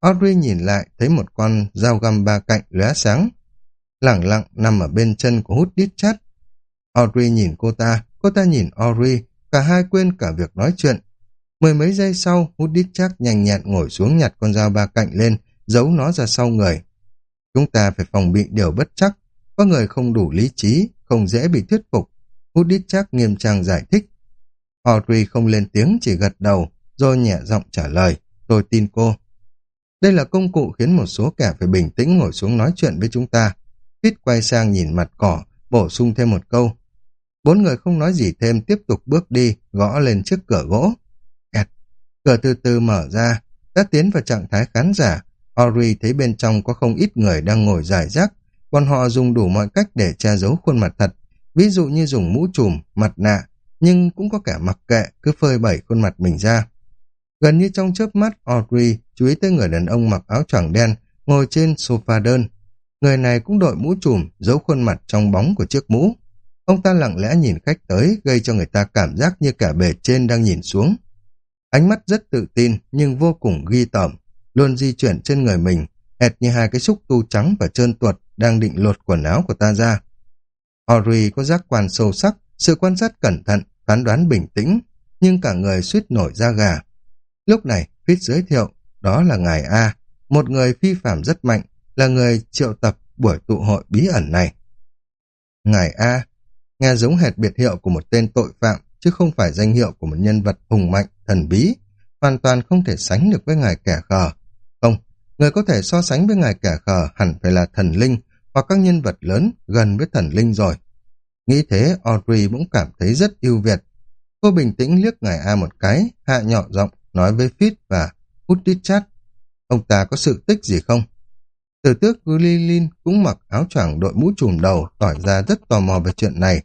S1: Audrey nhìn lại thấy một con dao găm ba cạnh lóe sáng. Lẳng lặng nằm ở bên chân của hút đít chát. Audrey nhìn cô ta, cô ta nhìn Audrey, cả hai quên cả việc nói chuyện. Mười mấy giây sau, hút đít chắc nhanh nhẹn ngồi xuống nhặt con dao ba cạnh lên, giấu nó ra sau người. Chúng ta phải phòng bị điều bất chắc. Có người không đủ lý trí, không dễ bị thuyết phục. Hút đít chắc nghiêm trang giải thích. Audrey không lên tiếng, chỉ gật đầu, rồi nhẹ giọng trả lời. Tôi tin cô. Đây là công cụ khiến một số kẻ phải bình tĩnh ngồi xuống nói chuyện với chúng ta. Pít quay sang nhìn mặt cỏ, bổ sung thêm một câu. Bốn người không nói gì thêm tiếp tục bước đi, gõ lên trước cửa gỗ. Kẹt. Cửa từ từ mở ra, đã tiến vào trạng thái khán giả. Ori thấy bên trong có không ít người đang ngồi giải rác. Bọn họ dùng đủ mọi cách để che giấu khuôn mặt thật. Ví dụ như dùng mũ trùm, mặt nạ, nhưng cũng có kẻ mặc kệ cứ phơi bẩy khuôn mặt mình ra. Gần như trong chớp mắt, Audrey chú ý tới người đàn ông mặc áo choàng đen, ngồi trên sofa đơn. Người này cũng đội mũ trùm, giấu khuôn mặt trong bóng của chiếc mũ. Ông ta lặng lẽ nhìn khách tới, gây cho người ta cảm giác như cả bề trên đang nhìn xuống. Ánh mắt rất tự tin, nhưng vô cùng ghi tởm, luôn di chuyển trên người mình, hệt như hai cái xúc tu trắng và trơn tuột đang định lột quần áo của ta ra. Ori có giác quan sâu sắc, sự quan sát cẩn thận, phán đoán bình tĩnh, nhưng cả người suýt nổi da gà. Lúc này, Fitz giới thiệu, đó là ngài A, một người phi phạm rất mạnh, là người triệu tập buổi tụ hội bí ẩn này. Ngài A, nghe giống hệt biệt hiệu của một tên tội phạm, chứ không phải danh hiệu của một nhân vật hùng mạnh, thần bí, hoàn toàn không thể sánh được với ngài kẻ khờ. Người có thể so sánh với ngài kẻ khờ hẳn phải là thần linh hoặc các nhân vật lớn gần với thần linh rồi. Nghĩ thế, Audrey cũng cảm thấy rất yêu Việt. Cô bình tĩnh liếc ngài A một cái, hạ nhỏ giọng, nói với Fit và hút. Ông ta có sự tích gì không? Tử tước Gulilin cũng mặc áo choàng đội mũ trùm đầu, tỏ ra rất tò mò về chuyện này.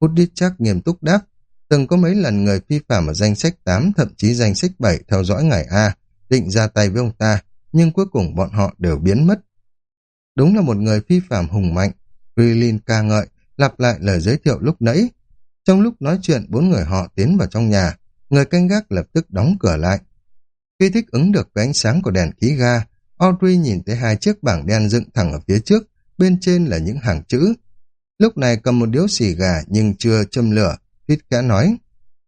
S1: Hút nghiêm túc đáp, từng có mấy lần người phi phạm ở danh sách 8, thậm chí danh sách 7 theo dõi ngài A, định ra tay với ông ta, nhưng cuối cùng bọn họ đều biến mất. Đúng là một người phi phạm hùng mạnh, Rilin ca ngợi, lặp lại lời giới thiệu lúc nãy. Trong lúc nói chuyện, bốn người họ tiến vào trong nhà, người canh gác lập tức đóng cửa lại. Khi thích ứng được với ánh sáng của đèn khí ga, Audrey nhìn thấy hai chiếc bảng đen dựng thẳng ở phía trước, bên trên là những hàng chữ. Lúc này cầm một điếu xì gà nhưng chưa châm lửa, Pít kẽ nói,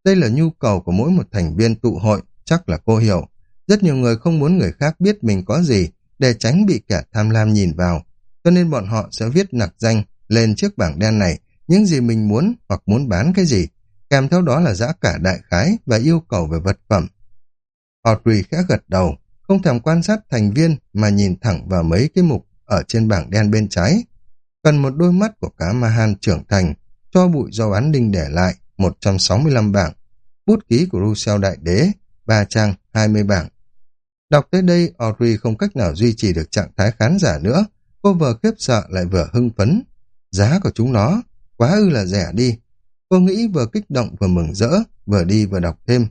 S1: đây là nhu cầu của mỗi một thành viên tụ hội, chắc là cô hiểu. Rất nhiều người không muốn người khác biết mình có gì, để tránh bị kẻ tham lam nhìn vào, cho nên bọn họ sẽ viết nặc danh lên chiếc bảng đen này những gì mình muốn hoặc muốn bán cái gì, kèm theo đó là giá cả đại khái và yêu cầu về vật phẩm. Audrey khẽ gật đầu, không thèm quan sát thành viên mà nhìn thẳng vào mấy cái mục ở trên bảng đen bên trái. Cần một đôi mắt của cá Mahan trưởng thành, cho bụi do án đinh để lại, 165 bảng. Bút ký của Rousseau Đại Đế, ba trang, 20 bảng. Đọc tới đây, Audrey không cách nào duy trì được trạng thái khán giả nữa. Cô vừa khiếp sợ lại vừa hưng phấn. Giá của chúng nó, quá ư là rẻ đi. Cô nghĩ vừa kích động vừa mừng rỡ, vừa đi vừa đọc thêm.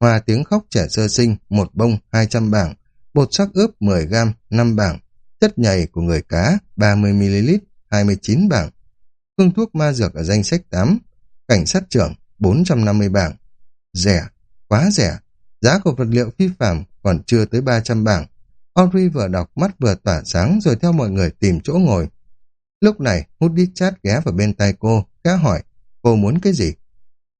S1: Hòa tiếng khóc trẻ sơ sinh, một bông, 200 bảng, bột sắc ướp 10 gram, 5 bảng, chất nhầy của người cá, 30ml, 29 bảng, phương thuốc ma dược ở danh sách 8, cảnh sát trưởng, 450 bảng. Rẻ, quá rẻ, giá của vật liệu phi phạm còn chưa tới 300 bảng. Audrey vừa đọc mắt vừa tỏa sáng rồi theo mọi người tìm chỗ ngồi. Lúc này, hút đi chát ghé vào bên tay cô, khẽ hỏi, cô muốn cái gì?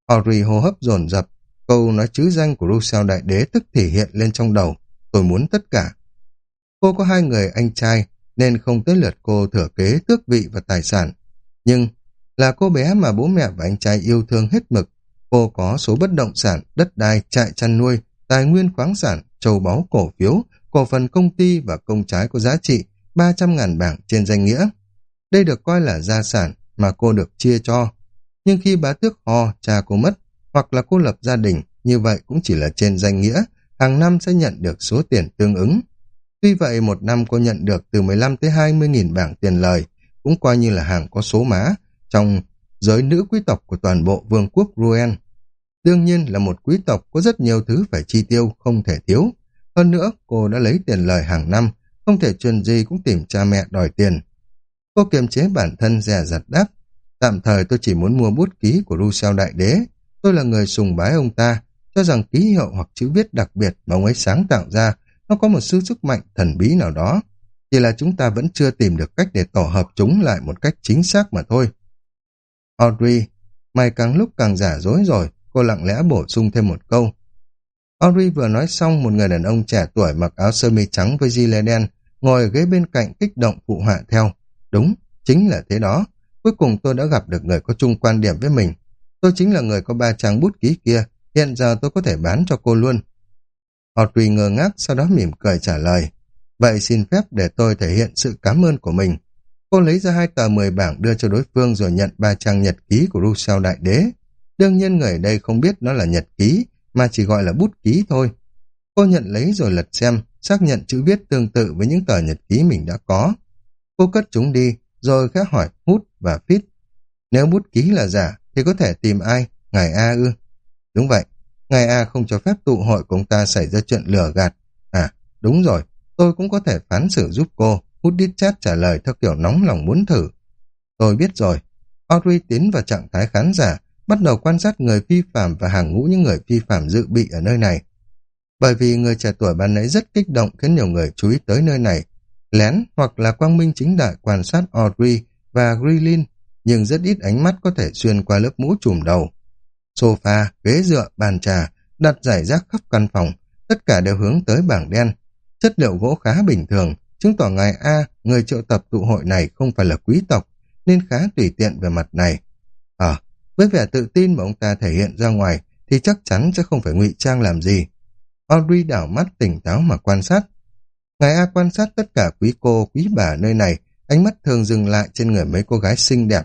S1: Audrey hô hấp dồn dập, câu nói chữ danh của Rousseau Đại Đế tức thể hiện lên trong đầu, tôi muốn tất cả. Cô có hai người anh trai, nên không tới lượt cô thừa kế tước vị và tài sản. Nhưng Là cô bé mà bố mẹ và anh trai yêu thương hết mực. Cô có số bất động sản, đất đai, trại chăn nuôi, tài nguyên khoáng sản, châu báu cổ phiếu, cổ phần công ty và công trái có giá trị 300.000 bảng trên danh nghĩa. Đây được coi là gia sản mà cô được chia cho. Nhưng khi bá tước ho, cha cô mất, hoặc là cô lập gia đình, như vậy cũng chỉ là trên danh nghĩa, hàng năm sẽ nhận được số tiền tương ứng. Tuy vậy, một năm cô nhận được từ 15 tới 20 nghìn bảng tiền lời, cũng coi như là hàng có số má trong giới nữ quý tộc của toàn bộ vương quốc Ruen. Đương nhiên là một quý tộc có rất nhiều thứ phải chi tiêu không thể thiếu. Hơn nữa, cô đã lấy tiền lời hàng năm, không thể chuyện gì cũng tìm cha mẹ đòi tiền. Cô kiềm chế bản thân dè dặt đáp, tạm thời tôi chỉ muốn mua bút ký của Rousseau Đại Đế. Tôi là người sùng bái ông ta, cho rằng ký hiệu hoặc chữ viết đặc biệt mà ông ấy sáng tạo ra nó có một sư sức mạnh thần bí nào đó. Chỉ là chúng ta vẫn chưa tìm được cách để tổ hợp chúng lại một cách chính xác mà thôi. Audrey, mày càng lúc càng giả dối rồi, cô lặng lẽ bổ sung thêm một câu. Audrey vừa nói xong một người đàn ông trẻ tuổi mặc áo sơ mi trắng với gilet đen ngồi ở ghế bên cạnh kích động phụ họa theo. Đúng, chính là thế đó. Cuối cùng tôi đã gặp được người có chung quan điểm với mình. Tôi chính là người có ba trang bút ký kia, hiện giờ tôi có thể bán cho cô luôn. Audrey ngơ ngác, sau đó mỉm cười trả lời. Vậy xin phép để tôi thể hiện sự cảm ơn của mình. Cô lấy ra hai tờ mười bảng đưa cho đối phương rồi nhận ba trang nhật ký của Rousseau Đại Đế. Đương nhiên người đây không biết nó là nhật ký, mà chỉ gọi là bút ký thôi. Cô nhận lấy rồi lật xem, xác nhận chữ viết tương tự với những tờ nhật ký mình đã có. Cô cất chúng đi, rồi khẽ hỏi Hút và phít. Nếu bút ký là giả, thì có thể tìm ai? Ngài A ư? Đúng vậy, Ngài A không cho phép tụ hội của ông ta xảy ra chuyện lừa gạt. À, đúng rồi, tôi cũng có thể phán xử giúp cô. Hút đít chát trả lời theo kiểu nóng lòng muốn thử. Tôi biết rồi. Audrey tiến vào trạng thái khán giả, bắt đầu quan sát người phi phạm và hàng ngũ những người phi phạm dự bị ở nơi này. Bởi vì người trẻ tuổi ban nãy rất kích động khiến nhiều người chú ý tới nơi này, lén hoặc là quang minh chính đại quan sát Audrey và grilin nhưng rất ít ánh mắt có thể xuyên qua lớp mũ trùm đầu. Sofa, ghế dựa, bàn trà, đặt giải rác khắp căn phòng, tất cả đều hướng tới bảng đen. Chất liệu gỗ khá bình thường, chứng tỏ ngài A, người triệu tập tụ hội này không phải là quý tộc, nên khá tùy tiện về mặt này. Với vẻ tự tin mà ông ta thể hiện ra ngoài, thì chắc chắn sẽ không phải ngụy trang làm gì. Audrey đảo mắt tỉnh táo mà quan sát. Ngài A quan sát tất cả quý cô, quý bà nơi này, ánh mắt thường dừng lại trên người mấy cô gái xinh đẹp.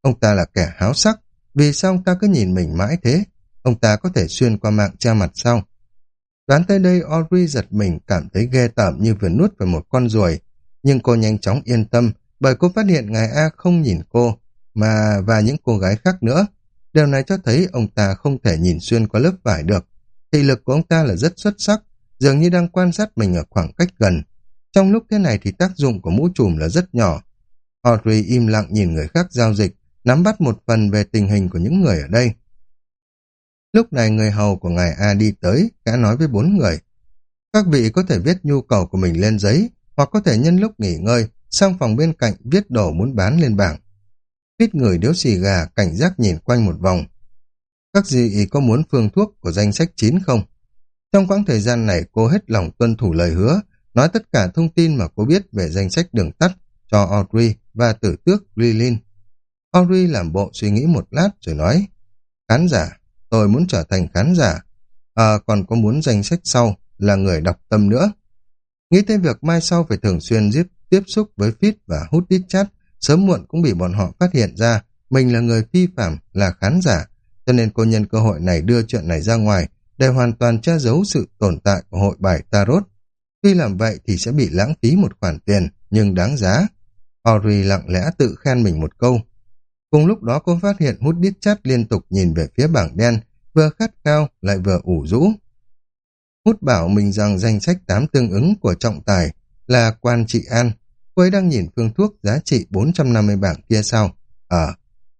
S1: Ông ta là kẻ háo sắc, vì sao ông ta cứ nhìn mình mãi thế? Ông ta có thể xuyên qua mạng che mặt sau. Đoán tới đây Audrey giật mình cảm thấy ghê tởm như vừa nuốt vào một con ruồi. Nhưng cô nhanh chóng yên tâm bởi cô phát hiện ngài A không nhìn cô mà và những cô gái khác nữa. Điều này cho thấy ông ta không thể nhìn xuyên qua lớp vải được. Thị lực của ông ta là rất xuất sắc, dường như đang quan sát mình ở khoảng cách gần. Trong lúc thế này thì tác dụng của mũ trùm là rất nhỏ. Audrey im lặng nhìn người khác giao dịch, nắm bắt một phần về tình hình của những người ở đây. Lúc này người hầu của ngài A đi tới, đã nói với bốn người. Các vị có thể viết nhu cầu của mình lên giấy, hoặc có thể nhân lúc nghỉ ngơi, sang phòng bên cạnh viết đồ muốn bán lên bảng. Viết người điếu xì gà, cảnh giác nhìn quanh một vòng. Các gì có muốn phương thuốc của danh sách 9 không? Trong quãng thời gian này cô hết lòng tuân thủ lời hứa, nói tất cả thông tin mà cô biết về danh sách đường tắt cho Audrey và tử tước Lilin. Audrey làm bộ suy nghĩ một lát rồi nói, khán giả, tôi muốn trở thành khán giả, à, còn có muốn danh sách sau là người đọc tâm nữa. Nghĩ tới việc mai sau phải thường xuyên giúp tiếp xúc với Fit và hút đít chat, sớm muộn cũng bị bọn họ phát hiện ra mình là người phi phạm, là khán giả, cho nên cô nhân cơ hội này đưa chuyện này ra ngoài để hoàn toàn che giấu sự tồn tại của hội bài Tarot. Tuy làm vậy thì sẽ bị lãng phí một khoản tiền, nhưng đáng giá. Ori lặng lẽ tự khen mình một câu, Cùng lúc đó cô phát hiện hút đít chát liên tục nhìn về phía bảng đen, vừa khát cao lại vừa ủ rũ. Hút bảo mình rằng danh sách tám tương ứng của trọng tài là quan trị an. Cô ấy đang nhìn phương thuốc giá trị 450 bảng kia sao? Ờ,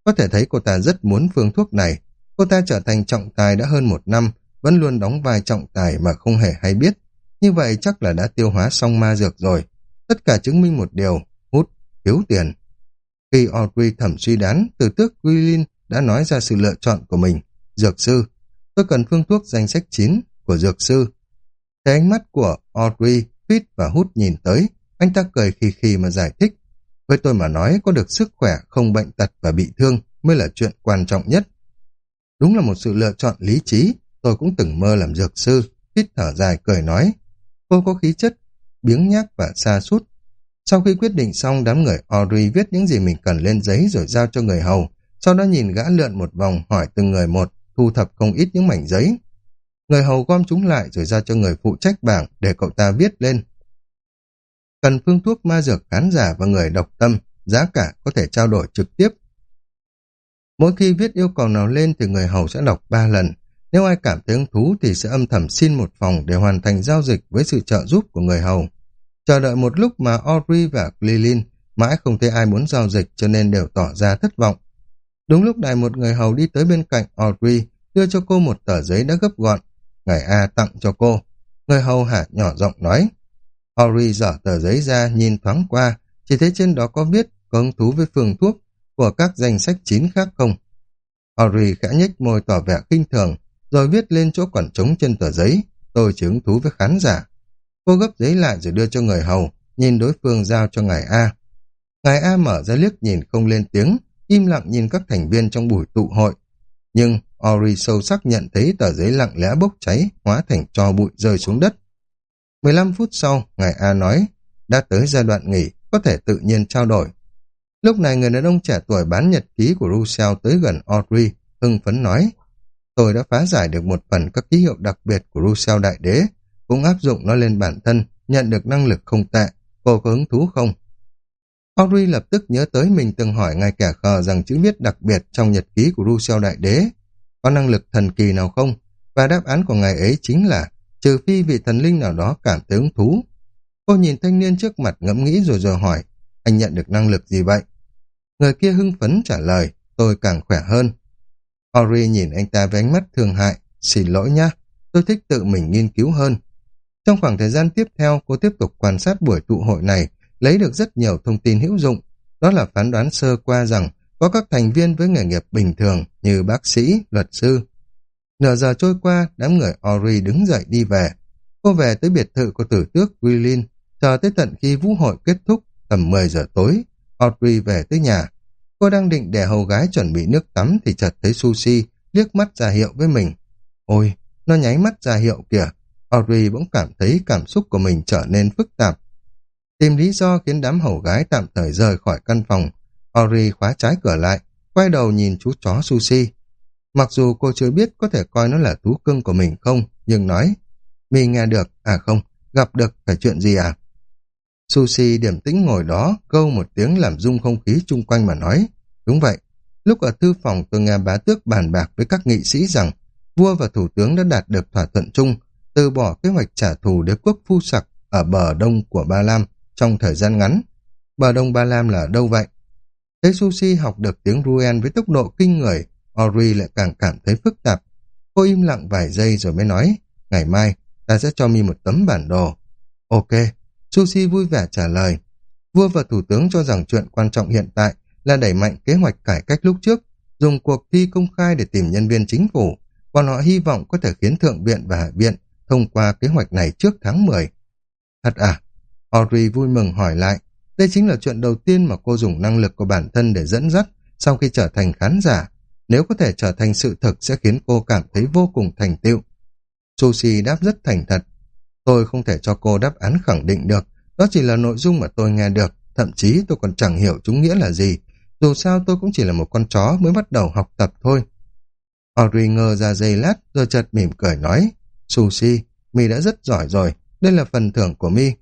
S1: có thể thấy cô ta rất muốn phương thuốc này. Cô ta trở thành trọng tài đã hơn một năm, vẫn luôn đóng vai trọng tài mà không hề hay biết. Như vậy chắc là đã tiêu hóa xong ma dược rồi. Tất cả chứng minh một điều, hút, thiếu tiền. Khi Audrey thẩm suy đoán, từ tước Guilin đã nói ra sự lựa chọn của mình. Dược sư. Tôi cần phương thuốc danh sách 9 của dược sư. Thấy ánh mắt của Audrey, Pitt và Hút nhìn tới, anh ta cười khì khì mà giải thích. Với tôi mà nói có được sức khỏe, không bệnh tật và bị thương, mới là chuyện quan trọng nhất. Đúng là một sự lựa chọn lý trí, tôi cũng từng mơ làm dược sư, hít thở dài cười nói. Cô có khí chất, biếng nhác và xa sút Sau khi quyết định xong, đám người Audrey viết những gì mình cần lên giấy rồi giao cho người hầu, sau đó nhìn gã lượn một vòng hỏi từng người một, thu thập không ít những mảnh giấy. Người hầu gom chúng lại rồi giao cho người phụ trách bảng để cậu ta viết lên. Cần phương thuốc ma dược khán giả và người độc tâm, giá cả có thể trao đổi trực tiếp. Mỗi khi viết yêu cầu nào lên thì người hầu sẽ đọc ba lần. Nếu ai cảm thấy hứng thú thì sẽ âm thầm xin một phòng để hoàn thành giao dịch với sự trợ giúp của người hầu. Chờ đợi một lúc mà Audrey và Glilin mãi không thấy ai muốn giao dịch cho nên đều tỏ ra thất vọng. Đúng lúc này một người hầu đi tới bên cạnh Audrey đưa cho cô một tờ giấy đã gấp gọn. Ngài A tặng cho cô. Người hầu hạ nhỏ giọng nói. Audrey dở tờ giấy ra nhìn thoáng qua chỉ thấy trên đó có viết có hứng thú với phương thuốc của các danh sách chín khác không. Audrey khẽ nhếch môi tỏ vẻ kinh thường rồi viết lên chỗ quản trống trên tờ giấy. Tôi chỉ hứng thú với khán giả. Cô gấp giấy lại rồi đưa cho người hầu, nhìn đối phương giao cho ngài A. Ngài A mở ra liếc nhìn không lên tiếng, im lặng nhìn các thành viên trong buổi tụ hội. Nhưng Ori sâu sắc nhận thấy tờ giấy lặng lẽ bốc cháy, hóa thành tro bụi rơi xuống đất. 15 phút sau, ngài A nói, đã tới giai đoạn nghỉ, có thể tự nhiên trao đổi. Lúc này người đàn ông trẻ tuổi bán nhật ký của Russell tới gần Audrey, hưng phấn nói, tôi đã phá giải được một phần các ký hiệu đặc biệt của Russell Đại Đế, cũng áp dụng nó lên bản thân, nhận được năng lực không tệ, cô có hứng thú không? Audrey lập tức nhớ tới mình từng hỏi ngài kẻ khờ rằng chữ viết đặc biệt trong nhật ký của Russell Đại Đế có năng lực thần kỳ nào không? Và đáp án của ngài ấy chính là trừ phi vị thần linh nào đó cảm thấy hứng thú. Cô nhìn thanh niên trước mặt ngẫm nghĩ rồi rồi hỏi anh nhận được năng lực gì vậy? Người kia hưng phấn trả lời tôi càng khỏe hơn. Ori nhìn anh ta với ánh mắt thương hại xin lỗi nhá, tôi thích tự mình nghiên cứu hơn. Trong khoảng thời gian tiếp theo, cô tiếp tục quan sát buổi tụ hội này lấy được rất nhiều thông tin hữu dụng. Đó là phán đoán sơ qua rằng có các thành viên với nghề nghiệp bình thường như bác sĩ, luật sư. Nửa giờ trôi qua, đám người Ori đứng dậy đi về. Cô về tới biệt thự của tử tước Willin, chờ tới tận khi vũ hội kết thúc tầm 10 giờ tối. Audrey về tới nhà. Cô đang định để hầu gái chuẩn bị nước tắm thì chợt thấy Sushi liếc mắt ra hiệu với mình. Ôi, nó nháy mắt ra hiệu kìa. Audrey bỗng cảm thấy cảm xúc của mình trở nên phức tạp. Tìm lý do khiến đám hầu gái tạm thời rời khỏi căn phòng. Audrey khóa trái cửa lại, quay đầu nhìn chú chó Sushi. Mặc dù cô chưa biết có thể coi nó là thú cưng của mình không, nhưng nói, mi nghe được, à không, gặp được phải chuyện gì à? Sushi điểm tĩnh ngồi đó, câu một tiếng làm rung không khí chung quanh mà nói. Đúng vậy, lúc ở thư phòng tôi nghe bá tước bàn bạc với các nghị sĩ rằng vua và thủ tướng đã đạt được thỏa thuận chung, từ bỏ kế hoạch trả thù đế quốc phu sặc ở bờ đông của Ba Lam trong thời gian ngắn. Bờ đông Ba Lam là đâu vậy? Thấy Sushi học được tiếng Ruen với tốc độ kinh người, Ori lại càng cảm thấy phức tạp. Cô im lặng vài giây rồi mới nói, ngày mai ta sẽ cho mi một tấm bản đồ. Ok, Sushi vui vẻ trả lời. Vua và Thủ tướng cho rằng chuyện quan trọng hiện tại là đẩy mạnh kế hoạch cải cách lúc trước, dùng cuộc thi công khai để tìm nhân viên chính phủ, còn họ hy vọng có thể khiến Thượng viện và Hạ viện thông qua kế hoạch này trước tháng 10. Thật à? Audrey vui mừng hỏi lại. Đây chính là chuyện đầu tiên mà cô dùng năng lực của bản thân để dẫn dắt sau khi trở thành khán giả. Nếu có thể trở thành sự thực sẽ khiến cô cảm thấy vô cùng thành tựu. Sushi đáp rất thành thật. Tôi không thể cho cô đáp án khẳng định được. Đó chỉ là nội dung mà tôi nghe được. Thậm chí tôi còn chẳng hiểu chúng nghĩa là gì. Dù sao tôi cũng chỉ là một con chó mới bắt đầu học tập thôi. Audrey ngơ ra giây lát rồi chợt mỉm cười nói Sushi, mi đã rất giỏi rồi. Đây là phần thưởng của mi.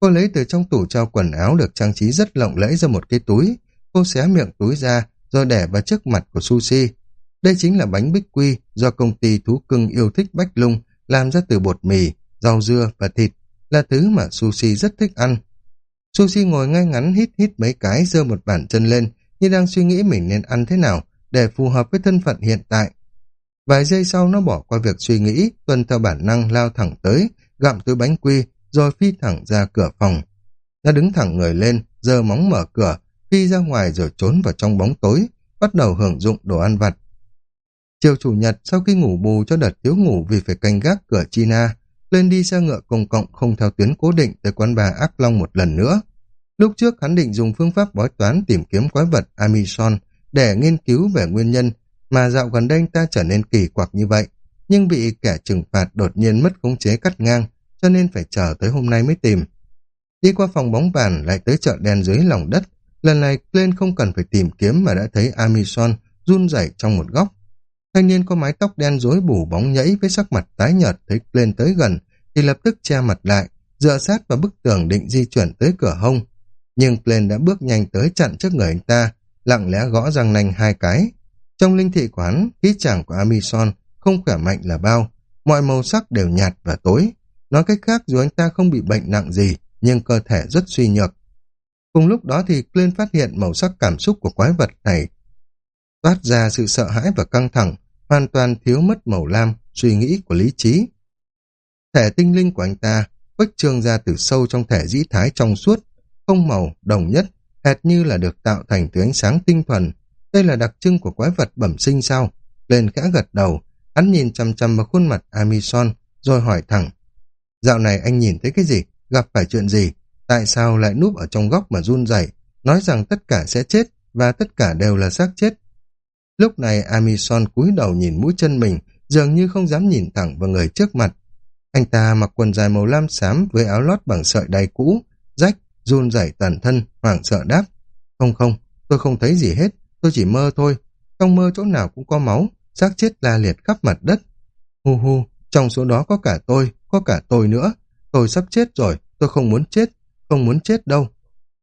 S1: Cô lấy từ trong tủ treo quần áo được trang trí rất lộng lẫy ra một cái túi. Cô xé miệng túi ra, rồi để vào trước mặt của Sushi. Đây chính là bánh bích quy do công ty thú cưng yêu thích Bách Lung làm ra từ bột mì, rau dưa và thịt, là thứ mà Sushi rất thích ăn. Sushi ngồi ngay ngắn hít hít mấy cái, giơ một bàn chân lên, như đang suy nghĩ mình nên ăn thế nào để phù hợp với thân phận hiện tại. Vài giây sau nó bỏ qua việc suy nghĩ, tuân theo bản năng lao thẳng tới, gặm túi bánh quy, rồi phi thẳng ra cửa phòng. Nó đứng thẳng người lên, giơ móng mở cửa, phi ra ngoài rồi trốn vào trong bóng tối, bắt đầu hưởng dụng đồ ăn vặt. Chiều chủ nhật, sau khi ngủ bù cho đợt thiếu ngủ vì phải canh gác cửa China, lên đi xe ngựa công cộng không theo tuyến cố định tới quán bà Ác Long một lần nữa. Lúc trước hắn định dùng phương pháp bói toán tìm kiếm quái vật Amison để nghiên cứu về nguyên nhân mà dạo gần đây anh ta trở nên kỳ quặc như vậy, nhưng bị kẻ trừng phạt đột nhiên mất khống chế cắt ngang, cho nên phải chờ tới hôm nay mới tìm. Đi qua phòng bóng bàn lại tới chợ đen dưới lòng đất, lần này lên không cần phải tìm kiếm mà đã thấy Amison run rẩy trong một góc. Thanh niên có mái tóc đen rối bù bóng nhẫy với sắc mặt tái nhợt thấy lên tới gần thì lập tức che mặt lại, dựa sát vào bức tường định di chuyển tới cửa hông. Nhưng Glenn đã bước nhanh tới chặn trước người anh ta, lặng lẽ gõ răng nanh hai cái. Trong linh thị quán, khí chàng của Amison không khỏe mạnh là bao, mọi màu sắc đều nhạt và tối. Nói cách khác dù anh ta không bị bệnh nặng gì, nhưng cơ thể rất suy nhược. Cùng lúc đó thì Glenn phát hiện màu sắc cảm xúc của quái vật này toát ra sự sợ hãi và căng thẳng, hoàn toàn thiếu mất màu lam, suy nghĩ của lý trí. Thể tinh linh của anh ta khuếch trương ra từ sâu trong thể dĩ thái trong suốt, không màu, đồng nhất, hệt như là được tạo thành từ ánh sáng tinh thuần. Đây là đặc trưng của quái vật bẩm sinh sao? Lên khẽ gật đầu, hắn nhìn chăm chăm vào khuôn mặt Amison, rồi hỏi thẳng. Dạo này anh nhìn thấy cái gì? Gặp phải chuyện gì? Tại sao lại núp ở trong góc mà run rẩy nói rằng tất cả sẽ chết và tất cả đều là xác chết? Lúc này Amison cúi đầu nhìn mũi chân mình, dường như không dám nhìn thẳng vào người trước mặt. Anh ta mặc quần dài màu lam xám với áo lót bằng sợi đay cũ, rách, run rẩy toàn thân, hoảng sợ đáp. Không không, tôi không thấy gì hết, tôi chỉ mơ thôi. Trong mơ chỗ nào cũng có máu, xác chết la liệt khắp mặt đất. Hu hu, trong số đó có cả tôi, có cả tôi nữa. Tôi sắp chết rồi, tôi không muốn chết, không muốn chết đâu.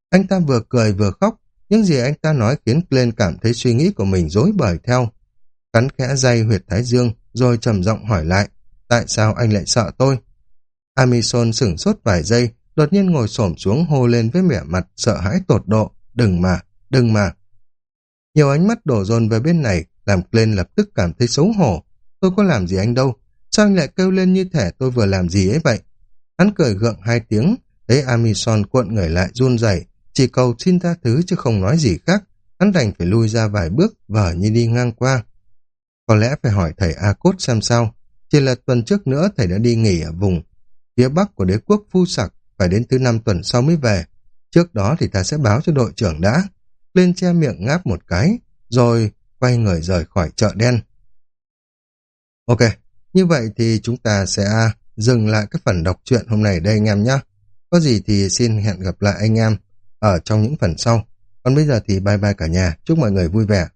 S1: Anh ta vừa cười vừa khóc, những gì anh ta nói khiến Glenn cảm thấy suy nghĩ của mình dối bời theo. Cắn khẽ dây huyệt thái dương, rồi trầm giọng hỏi lại, tại sao anh lại sợ tôi? Amison sửng sốt vài giây, đột nhiên ngồi xổm xuống hô lên với vẻ mặt sợ hãi tột độ, đừng mà, đừng mà. Nhiều ánh mắt đổ dồn về bên này, làm Glenn lập tức cảm thấy xấu hổ. Tôi có làm gì anh đâu, sao anh lại kêu lên như thể tôi vừa làm gì ấy vậy? Hắn cười gượng hai tiếng, thấy Amison cuộn người lại run rẩy chỉ cầu xin tha thứ chứ không nói gì khác, hắn đành phải lui ra vài bước, vở như đi ngang qua. Có lẽ phải hỏi thầy A Cốt xem sao, chỉ là tuần trước nữa thầy đã đi nghỉ ở vùng phía bắc của đế quốc Phu Sặc, phải đến thứ năm tuần sau mới về. Trước đó thì ta sẽ báo cho đội trưởng đã. Lên che miệng ngáp một cái, rồi quay người rời khỏi chợ đen. Ok, như vậy thì chúng ta sẽ dừng lại cái phần đọc truyện hôm nay đây anh em nhé. Có gì thì xin hẹn gặp lại anh em ở trong những phần sau. Còn bây giờ thì bye bye cả nhà, chúc mọi người vui vẻ.